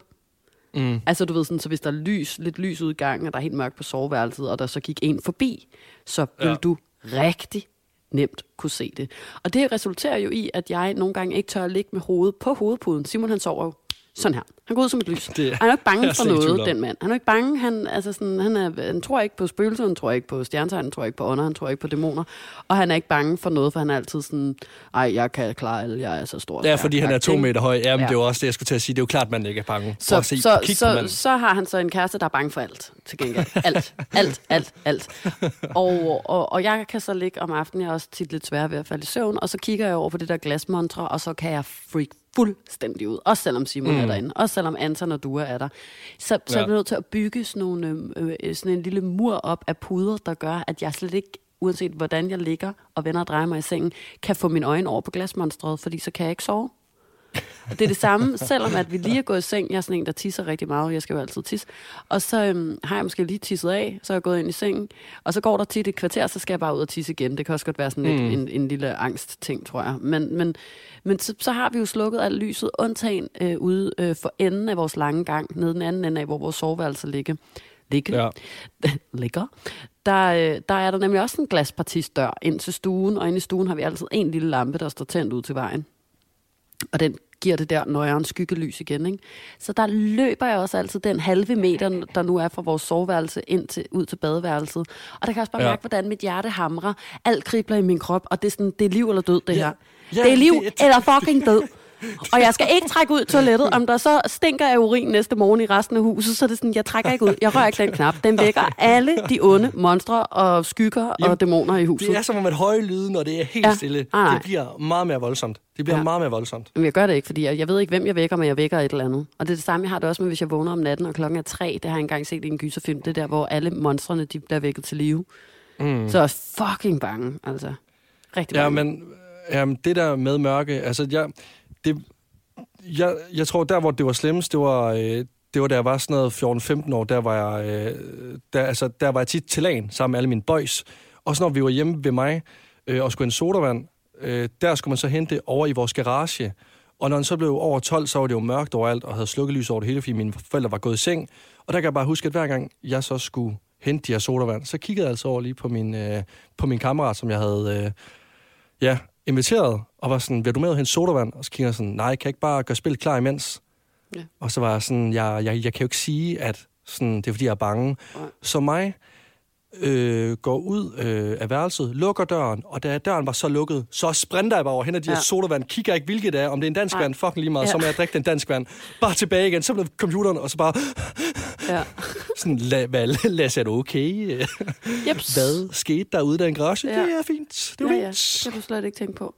Mm. Altså du ved sådan, så hvis der er lys, lidt lys ud i gangen, og der er helt mørkt på soveværelset, og der så gik en forbi, så vil ja. du rigtig nemt kunne se det. Og det resulterer jo i, at jeg nogle gange ikke tør at ligge med hovedet på hovedpuden. Simon han sover jo sådan her. Han går ud som et lys. Det, han er ikke bange for noget, den mand. Han er ikke bange. Han, altså sådan, han, er, han tror ikke på spøgelser, han tror ikke på stjernetegn, han tror ikke på ånder, han tror ikke på dæmoner. Og han er ikke bange for noget, for han er altid sådan, ej, jeg kan klare alle, jeg er så stor. Ja, fordi han er to meter høj. Jamen, ja. det er jo også det, jeg skulle til at sige. Det er jo klart, man ikke er bange. Så, at se, så, så, så, har han så en kæreste, der er bange for alt, til gengæld. Alt, alt, alt, alt. Og, og, og jeg kan så ligge om aftenen, jeg er også tit lidt svær ved at falde i søvn, og så kigger jeg over på det der glasmontre, og så kan jeg freak fuldstændig ud. Også selvom Simon mm. er derinde. Også selvom Anton og Dua er der. Så, så ja. er vi nødt til at bygge sådan, nogle, øh, øh, sådan en lille mur op af puder, der gør, at jeg slet ikke, uanset hvordan jeg ligger og vender og drejer mig i sengen, kan få mine øjne over på glasmonstret, fordi så kan jeg ikke sove. Og det er det samme, selvom at vi lige er gået i seng. Jeg er sådan en, der tisser rigtig meget. Jeg skal jo altid tisse. Og så øhm, har jeg måske lige tisset af, så er jeg gået ind i sengen. Og så går der tit et kvarter, så skal jeg bare ud og tisse igen. Det kan også godt være sådan lidt mm. en, en lille angst-ting, tror jeg. Men, men, men så, så har vi jo slukket alt lyset, undtagen øh, ude øh, for enden af vores lange gang, nede den anden ende af, hvor vores soveværelse ligger. Ligger. Ja. ligger. Der, øh, der er der nemlig også en glaspartistør ind til stuen, og inde i stuen har vi altid en lille lampe, der står tændt ud til vejen. Og den giver det der nøjeren skyggelys igen. Ikke? Så der løber jeg også altid den halve meter, der nu er fra vores soveværelse ind til, ud til badeværelset. Og der kan jeg også bare ja. mærke, hvordan mit hjerte hamrer. Alt kribler i min krop, og det er, sådan, det er liv eller død, det ja. her. Ja, det er liv det, eller fucking død. Og jeg skal ikke trække ud toilettet. Om der så stinker af urin næste morgen i resten af huset, så er det sådan, jeg trækker ikke ud. Jeg rører ikke den knap. Den vækker alle de onde monstre og skygger Jamen, og dæmoner i huset. Det er som om et høje lyde, når det er helt ja. stille. Ah, det bliver meget mere voldsomt. Det bliver ja. meget mere voldsomt. Men jeg gør det ikke, fordi jeg, jeg ved ikke, hvem jeg vækker, men jeg vækker et eller andet. Og det er det samme, jeg har det også med, hvis jeg vågner om natten, og klokken er tre. Det har jeg engang set i en gyserfilm. Det der, hvor alle monstrene de bliver vækket til live. Mm. Så jeg er fucking bange, altså. Rigtig bange. Ja, men jamen, det der med mørke, altså jeg, det, jeg, jeg tror, der hvor det var slemmest, det var, øh, det var da jeg var sådan noget 14-15 år, der var, jeg, øh, der, altså, der var jeg tit til lagen sammen med alle mine boys. Og så når vi var hjemme ved mig øh, og skulle en sodavand, øh, der skulle man så hente over i vores garage. Og når den så blev over 12, så var det jo mørkt overalt, og havde slukket lys over det hele, fordi mine forældre var gået i seng. Og der kan jeg bare huske, at hver gang jeg så skulle hente de her sodavand, så kiggede jeg altså over lige på min, øh, på min kammerat, som jeg havde øh, ja, inviteret, og var sådan, vil du med hen sodavand? Og så kiggede jeg sådan, nej, kan jeg ikke bare gøre spillet klar imens? Ja. Og så var jeg sådan, jeg, jeg, jeg kan jo ikke sige, at sådan, det er fordi, jeg er bange. Ja. Så mig øh, går ud øh, af værelset, lukker døren, og da døren var så lukket, så sprinter jeg bare over hen af de ja. her sodavand, kigger ikke, hvilket det er, om det er en dansk vand, fucking lige meget, ja. så må jeg drikke den dansk vand. Bare tilbage igen, så blev computeren, og så bare... Ja. sådan, la, hvad, Lasse, er du okay? Jeps. Hvad skete der ude i den garage? Ja. Det er fint. Det er ja, fint. Ja. Det har du slet ikke tænkt på.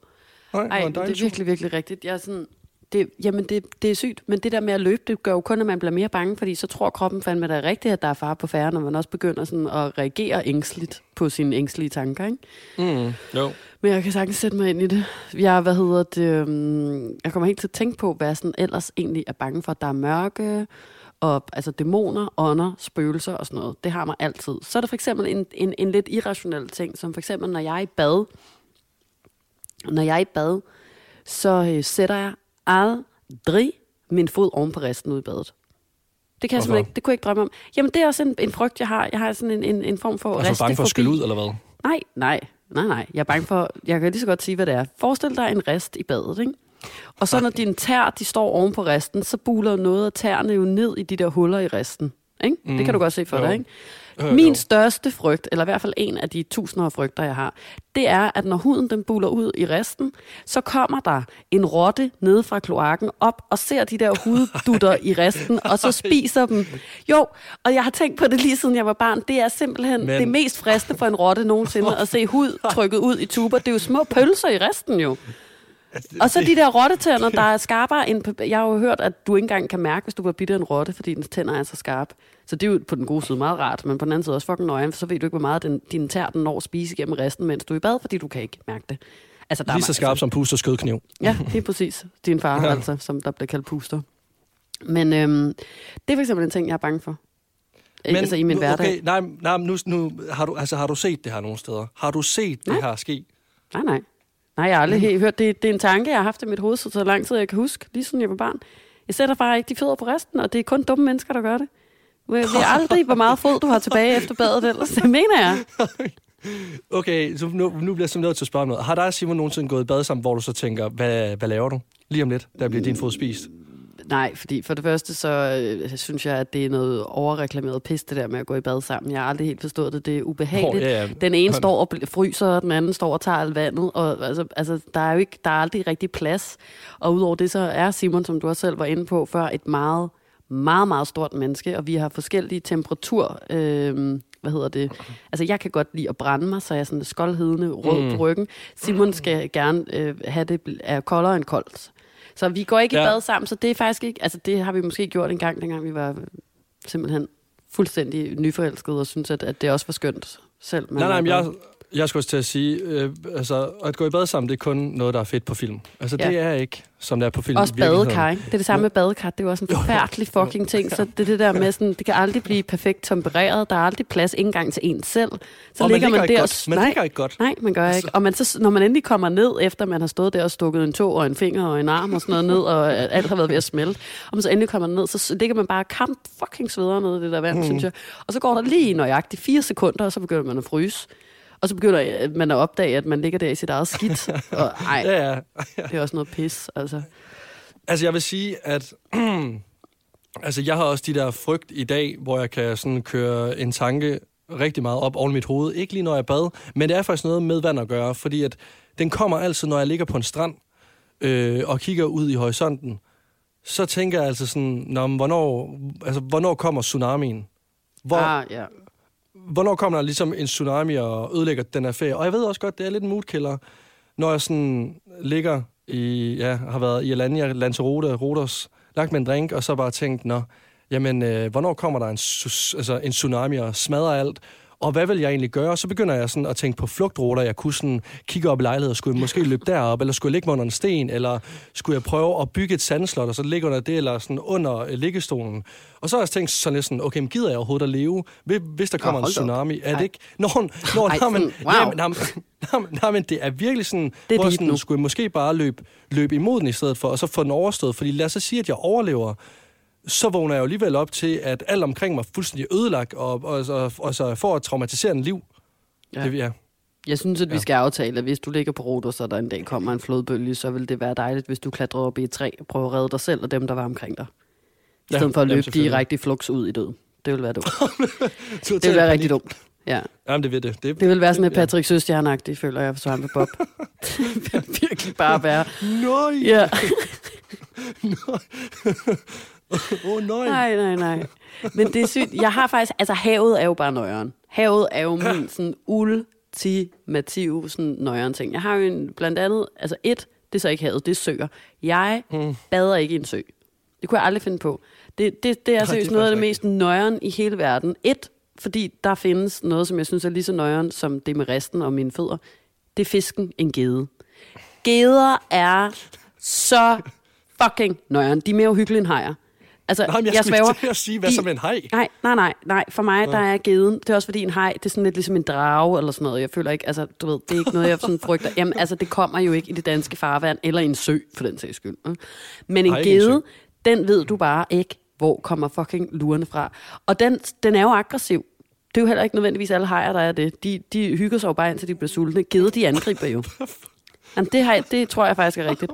Nej, Ej, det er virkelig, virkelig rigtigt. Jeg er sådan, det, jamen det, det er sygt, men det der med at løbe, det gør jo kun, at man bliver mere bange, fordi så tror kroppen fandme, det er rigtigt, at der er far på færre, når man også begynder sådan at reagere ængstligt på sine ængstlige tanker, ikke? Mm, jo. Men jeg kan sagtens sætte mig ind i det. Jeg, hvad hedder det, um, jeg kommer helt til at tænke på, hvad jeg sådan ellers egentlig er bange for. Der er mørke, og altså dæmoner, ånder, spøgelser og sådan noget. Det har mig altid. Så er der for eksempel en, en, en lidt irrationel ting, som for eksempel, når jeg er i bad, når jeg er i bad, så øh, sætter jeg aldrig min fod oven på resten ud i badet. Det kan jeg simpelthen ikke, det kunne jeg ikke drømme om. Jamen, det er også en, en frygt, jeg har. Jeg har sådan en, en, en form for Altså bange for at skylle ud, eller hvad? Nej, nej. Nej, nej. Jeg er bange for... Jeg kan lige så godt sige, hvad det er. Forestil dig en rest i badet, ikke? Og så når dine tær, de står oven på resten, så buler noget af tæerne jo ned i de der huller i resten. Ikke? Mm. Det kan du godt se for jo. dig, ikke? Øh, Min jo. største frygt, eller i hvert fald en af de tusinder af frygter, jeg har, det er, at når huden den buler ud i resten, så kommer der en rotte nede fra kloakken op og ser de der huddutter i resten, og så spiser dem. Jo, og jeg har tænkt på det lige siden jeg var barn. Det er simpelthen Men... det mest fristende for en rotte nogensinde at se hud trykket ud i tuber. Det er jo små pølser i resten jo. Og så de der rottetænder, der er skarpere end... Jeg har jo hørt, at du ikke engang kan mærke, hvis du bliver bidt af en rotte, fordi dens tænder er så skarpe. Så det er jo på den gode side meget rart, men på den anden side også fucking nøje, for så ved du ikke, hvor meget den, din tær den når at spise igennem resten, mens du er i bad, fordi du kan ikke mærke det. Altså, der Lige så skarp altså, som puster skødkniv. Ja, det er præcis. Din far, ja. altså, som der bliver kaldt puster. Men øhm, det er for eksempel en ting, jeg er bange for. Men, altså i min nu, hverdag. Okay, nej, nej, nu, nu har, du, altså, har du set det her nogle steder? Har du set nej. det her ske? Nej, nej. Nej, jeg har aldrig helt hørt. Det, det er en tanke, jeg har haft i mit hoved, så, så lang tid jeg kan huske, lige siden jeg var barn. Jeg sætter bare ikke de fødder på resten, og det er kun dumme mennesker, der gør det. Jeg ved aldrig, hvor meget fod du har tilbage efter badet ellers. Det mener jeg. Okay, så nu, nu bliver jeg simpelthen nødt til at spørge noget. Har dig Simon nogensinde gået i bad sammen, hvor du så tænker, hvad, hvad laver du? Lige om lidt, der bliver din fod spist. Nej, fordi for det første, så øh, synes jeg, at det er noget overreklameret pis, det der med at gå i bad sammen. Jeg har aldrig helt forstået det. Det er ubehageligt. Oh, ja, ja. Den ene står og fryser, og den anden står og tager alt vandet. Og, altså, altså, der er jo ikke, der er aldrig rigtig plads. Og udover det, så er Simon, som du også selv var inde på før, et meget, meget, meget stort menneske. Og vi har forskellige temperatur... Øh, hvad hedder det? Altså, jeg kan godt lide at brænde mig, så jeg er sådan skoldhedende rød mm. på ryggen. Simon skal gerne øh, have det er koldere end koldt. Så vi går ikke ja. i bad sammen, så det er faktisk ikke... Altså, det har vi måske gjort en gang, dengang vi var simpelthen fuldstændig nyforelskede, og synes, at, at det også var skønt selv. Nej, nej, men jeg, jeg skulle også til at sige, øh, altså, at gå i bad sammen, det er kun noget, der er fedt på film. Altså, ja. det er ikke, som det er på film. Også badekar, ikke? Det er det samme med badekar. Det er jo også en forfærdelig fucking ting. Så det det der med, sådan, det kan aldrig blive perfekt tempereret. Der er aldrig plads, ikke engang til en selv. Så og ligger man, man der godt. Man nej, ligger ikke godt. Nej, man gør altså. ikke. Og man så, når man endelig kommer ned, efter man har stået der og stukket en tog og en finger og en arm og sådan noget ned, og alt har været ved at smelte, og man så endelig kommer ned, så ligger man bare kamp fucking sveder ned i det der vand, mm. synes jeg. Og så går der lige nøjagtigt fire sekunder, og så begynder man at fryse. Og så begynder man at opdage, at man ligger der i sit eget skidt. Og ej, ja, ja. det er også noget pis, altså. Altså, jeg vil sige, at... altså, jeg har også de der frygt i dag, hvor jeg kan sådan køre en tanke rigtig meget op oven mit hoved. Ikke lige når jeg bad, men det er faktisk noget med vand at gøre, fordi at den kommer altid, når jeg ligger på en strand øh, og kigger ud i horisonten. Så tænker jeg altså sådan, Nå, hvornår, altså, hvornår kommer tsunamien? Hvor, ah, ja hvornår kommer der ligesom en tsunami og ødelægger den her ferie? Og jeg ved også godt, det er lidt en moodkiller, når jeg sådan ligger i, ja, har været i Alanya, Lanzarote, Rodos, lagt med en drink, og så bare tænkt, nå, jamen, øh, hvornår kommer der en, altså, en tsunami og smadrer alt? Og hvad vil jeg egentlig gøre? Så begynder jeg sådan at tænke på flugtruter. Jeg kunne sådan kigge op i lejligheden, skulle jeg måske løbe derop, eller skulle jeg ligge mig under en sten, eller skulle jeg prøve at bygge et sandslot, og så ligge under det, eller sådan under øh, liggestolen. Og så har jeg tænkt sådan lidt sådan, okay, men gider jeg overhovedet at leve, hvis der kommer ja, en tsunami? Er det ikke? Nå, nå, Ej, nej, men, wow. nej, nej, nej, nej, men det er virkelig sådan, det er hvor sådan, skulle jeg måske bare løbe, løbe imod den i stedet for, og så få den overstået. Fordi lad os så sige, at jeg overlever, så vågner jeg jo alligevel op til, at alt omkring mig fuldstændig ødelagt, og, og, og, og så får et traumatiserende liv. Ja. Det, ja. Jeg synes, at vi skal aftale, at hvis du ligger på Rodos, og der en dag kommer en flodbølge, så vil det være dejligt, hvis du klatrer op i et træ og prøver at redde dig selv og dem, der var omkring dig. I stedet ja, for at løbe direkte flux ud i døden. Det vil være dumt. det vil være rigtig dumt. Ja. Jamen, det vil det. Det, det vil være sådan et Patrick Søstjernagtigt, føler jeg, for Svampe Bob. det vil virkelig bare være... Nej! Ja. Nej. Åh, oh, nej. Nej, nej, nej. Men det er sygt. Jeg har faktisk... Altså, havet er jo bare nøjeren. Havet er jo min sådan ultimative sådan nøjeren ting. Jeg har jo en, blandt andet... Altså, et, det er så ikke havet, det er søer. Jeg mm. bader ikke i en sø. Det kunne jeg aldrig finde på. Det, det, det er seriøst noget af det mest nøjeren i hele verden. Et, fordi der findes noget, som jeg synes er lige så nøjeren som det med resten og mine fødder. Det er fisken en gede. Geder er så fucking nøjeren. De er mere uhyggelige end hajer. Altså, nej, jeg, jeg svæver, til at sige, hvad de, som en haj. Nej, nej, nej, nej. For mig, der er geden. Det er også fordi en haj, det er sådan lidt ligesom en drage eller sådan noget. Jeg føler ikke, altså, du ved, det er ikke noget, jeg sådan frygter. Jamen, altså, det kommer jo ikke i det danske farvand, eller i en sø, for den sags skyld. Men en gede, den ved du bare ikke, hvor kommer fucking lurene fra. Og den, den er jo aggressiv. Det er jo heller ikke nødvendigvis alle hajer, der er det. De, de hygger sig jo bare indtil de bliver sultne. Geder, de angriber jo. Jamen, det, har, det tror jeg faktisk er rigtigt.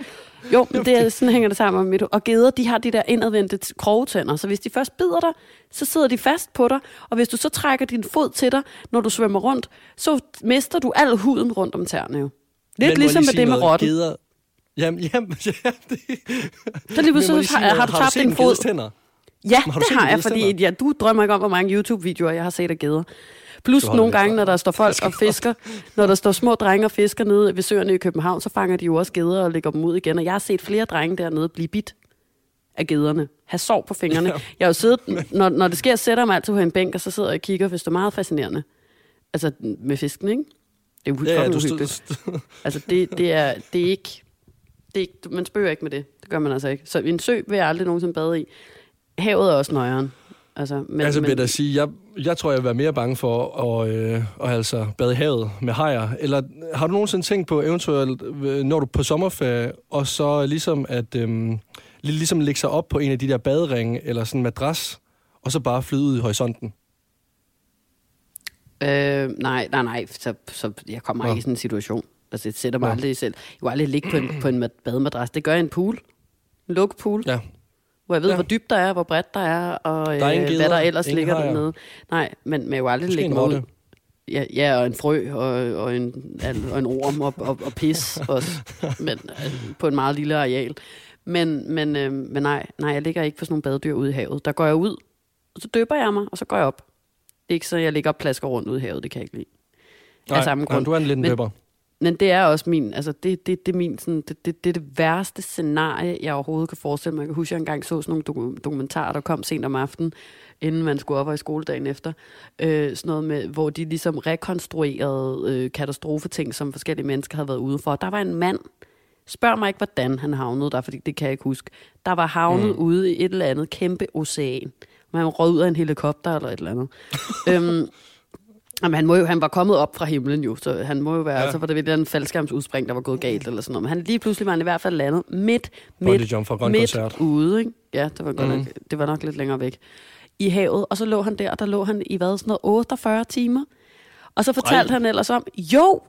Jo, men det er, sådan hænger det sammen med Og geder, de har de der indadvendte krogetænder, så hvis de først bider dig, så sidder de fast på dig, og hvis du så trækker din fod til dig, når du svømmer rundt, så mister du al huden rundt om tæerne jo. Lidt men ligesom med det med rotten. Geder... Jamen, jamen, ja, det... Så lige pludselig har, har du tabt din fod. Ja, har det har jeg, fordi ja, du drømmer ikke om, hvor mange YouTube-videoer jeg har set af geder. Plus nogle gange, når der står folk og fisker, når der står små drenge og fisker nede ved søerne i København, så fanger de jo også geder og lægger dem ud igen. Og jeg har set flere drenge dernede blive bit af gederne. Ha' sov på fingrene. Jeg har jo siddet, når, når det sker, sætter mig altid på en bænk, og så sidder jeg og kigger, hvis det er meget fascinerende. Altså med fisken, ikke? Det er jo ja, ja, du altså det, det, er, det er ikke... Det er ikke, man spørger ikke med det. Det gør man altså ikke. Så en sø vil jeg aldrig nogensinde bade i. Havet er også nøjeren. Altså, men, altså vil men... jeg sige, jeg, jeg tror, jeg vil være mere bange for at, øh, at altså bade i havet med hajer. Eller har du nogensinde tænkt på eventuelt, øh, når du er på sommerferie, og så ligesom at øh, ligesom lægge sig op på en af de der baderinge, eller sådan en madras, og så bare flyde ud i horisonten? Øh, nej, nej, nej. Så, så jeg kommer ja. ikke i sådan en situation. Altså, jeg sætter mig ja. aldrig selv. Jeg vil aldrig ligge på en, på en bademadras. Det gør jeg i en pool. En lukket pool. Ja hvor jeg ved, ja. hvor dybt der er, hvor bredt der er, og der er øh, hvad der ellers ligger dernede. Nej, men, men jeg vil aldrig lægge ud. Ja, ja, og en frø, og, og, en, og en orm, og, og, og pis også, men, øh, på en meget lille areal. Men, men, øh, men nej, nej, jeg ligger ikke på sådan nogle badedyr ude i havet. Der går jeg ud, og så døber jeg mig, og så går jeg op. Det er ikke så, jeg ligger og plasker rundt ude i havet, det kan jeg ikke lide. Nej, samme grund. nej du er en lille døber men det er også min, altså det, det, det er min, sådan, det, det, det er det værste scenarie, jeg overhovedet kan forestille mig. Jeg kan huske, at jeg engang så sådan nogle dokumentarer, der kom sent om aftenen, inden man skulle op og i skoledagen efter. Øh, sådan noget med, hvor de ligesom rekonstruerede øh, katastrofeting, som forskellige mennesker havde været ude for. Der var en mand, spørg mig ikke, hvordan han havnede der, fordi det kan jeg ikke huske. Der var havnet mm. ude i et eller andet kæmpe ocean. Man rød ud af en helikopter eller et eller andet. øhm, Jamen, han, må jo, han var kommet op fra himlen jo, så han må jo være, ja. så var det ved den faldskærmsudspring, der var gået galt eller sådan noget. Men han lige pludselig var han i hvert fald landet midt, midt, midt koncert. ude. Ikke? Ja, det var, godt mm. nok, det var nok lidt længere væk. I havet, og så lå han der, og der lå han i hvad, sådan noget 48 timer. Og så fortalte Ej. han ellers om, jo,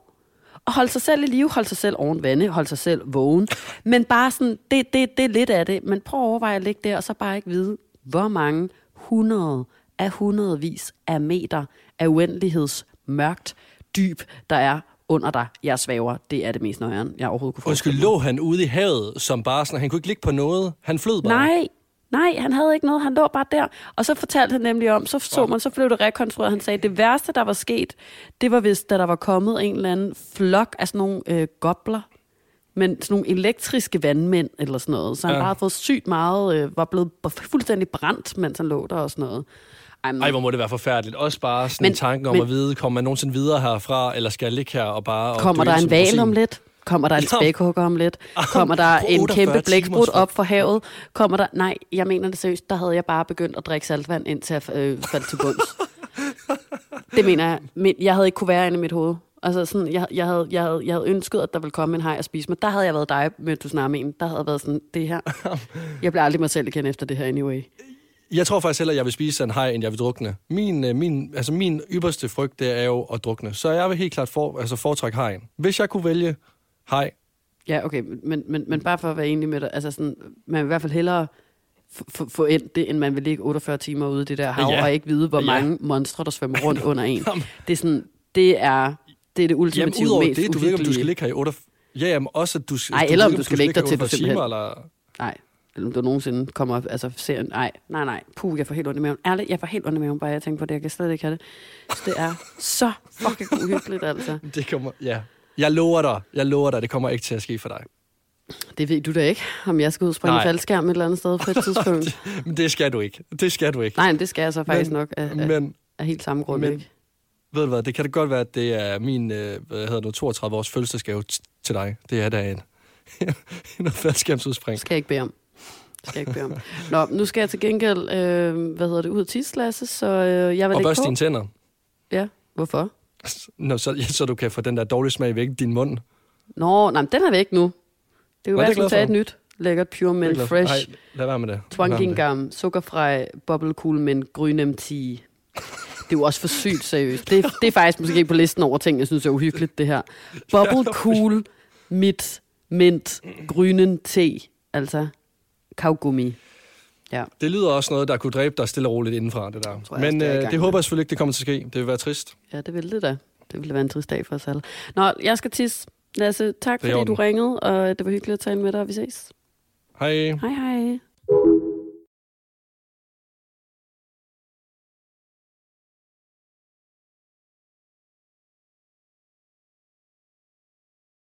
og holde sig selv i live, holde sig selv oven vande, holde sig selv vågen. Men bare sådan, det, det, det er lidt af det. Men prøv at overveje at ligge der, og så bare ikke vide, hvor mange hundrede af hundredvis af meter af uendeligheds mørkt dyb, der er under dig. Jeg svæver. Det er det mest nøjeren, jeg overhovedet kunne få. Undskyld, lå han ude i havet, som bare sådan, han kunne ikke ligge på noget? Han flød bare? Nej, Nej, han havde ikke noget. Han lå bare der. Og så fortalte han nemlig om, så så man, så blev det rekonstrueret. Han sagde, at det værste, der var sket, det var hvis, da der var kommet en eller anden flok af sådan nogle øh, gobler, men sådan nogle elektriske vandmænd eller sådan noget. Så han ja. bare havde fået sygt meget, øh, var blevet fuldstændig brændt, mens han lå der og sådan noget. Ej, men... Ej, hvor må det være forfærdeligt. Også bare sådan men, en tanke om men, at vide, kommer man nogensinde videre herfra, eller skal jeg ligge her og bare... Og kommer der en val om lidt? Kommer der en spækhugger om lidt? Kommer der en kæmpe blæksprut op for havet? Kommer der... Nej, jeg mener det seriøst. Der havde jeg bare begyndt at drikke saltvand, indtil jeg øh, faldt til bunds. det mener jeg. Men jeg havde ikke kunne være inde i mit hoved. Altså sådan, jeg, jeg, havde, jeg, havde, jeg havde ønsket, at der ville komme en hej og spise mig. Der havde jeg været dig med tsunamien. Der havde været sådan, det her. Jeg bliver aldrig mig selv igen efter det her anyway. Jeg tror faktisk heller, at jeg vil spise en haj, end jeg vil drukne. Min, øh, min, altså min ypperste frygt, det er jo at drukne. Så jeg vil helt klart for, altså foretrække hajen. Hvis jeg kunne vælge haj. Ja, okay, men, men, men bare for at være enig med dig, altså sådan, man vil i hvert fald hellere få endt det, end man vil ligge 48 timer ude i det der hav, ja. og ikke vide, hvor ja. mange monstre, der svømmer rundt under en. Det er sådan, det er det, er det ultimative jamen, mest det, du ved ikke, om du skal ligge her i 48... Ja, jamen også, at du, Nej, eller om du, du skal ligge der til du simpelthen... Timer, eller... Nej, om du nogensinde kommer, altså ser, nej, nej, nej, puh, jeg får helt ondt i maven. Ærligt, jeg får helt ondt i maven, bare jeg tænker på det, jeg kan slet ikke have det. Så det er så fucking uhyggeligt, altså. Det kommer, ja. Jeg lover dig, jeg lover dig, det kommer ikke til at ske for dig. Det ved du da ikke, om jeg skal ud og springe faldskærm et eller andet sted på et tidspunkt. men det skal du ikke. Det skal du ikke. Nej, det skal jeg så faktisk men, nok af, men, af helt samme grund, men, ikke? Ved du hvad, det kan det godt være, at det er min øh, hvad hedder det, 32 års fødselsdagsgave til dig. Det er da en, en faldskærmsudspring. Skal jeg ikke bede om skal jeg ikke bede om. Nå, nu skal jeg til gengæld, øh, hvad hedder det, ud af tidsklasse, så øh, jeg vil Og børste dine tænder. Ja, hvorfor? Nå, så, ja, så du kan få den der dårlige smag væk i din mund. Nå, nej, den er væk nu. Det er jo være, at tage et nyt lækkert Pure Mint Fresh. Nej, lad være med det. Twangingam, sukkerfri, bubble cool mint, grøn MT. Det er jo også for sygt seriøst. Det, det er faktisk måske på listen over ting, jeg synes er uhyggeligt, det her. Bubble cool, mit, mint, grynen te, altså kaugummi. Ja. Det lyder også noget, der kunne dræbe dig stille og roligt indenfra, det der. Men det, øh, det håber jeg selvfølgelig ikke, det kommer til at ske. Det vil være trist. Ja, det vil det da. Det ville være en trist dag for os alle. Nå, jeg skal tisse. Lasse, tak fordi du ringede, og det var hyggeligt at tale med dig. Vi ses. Hej. Hej, hej.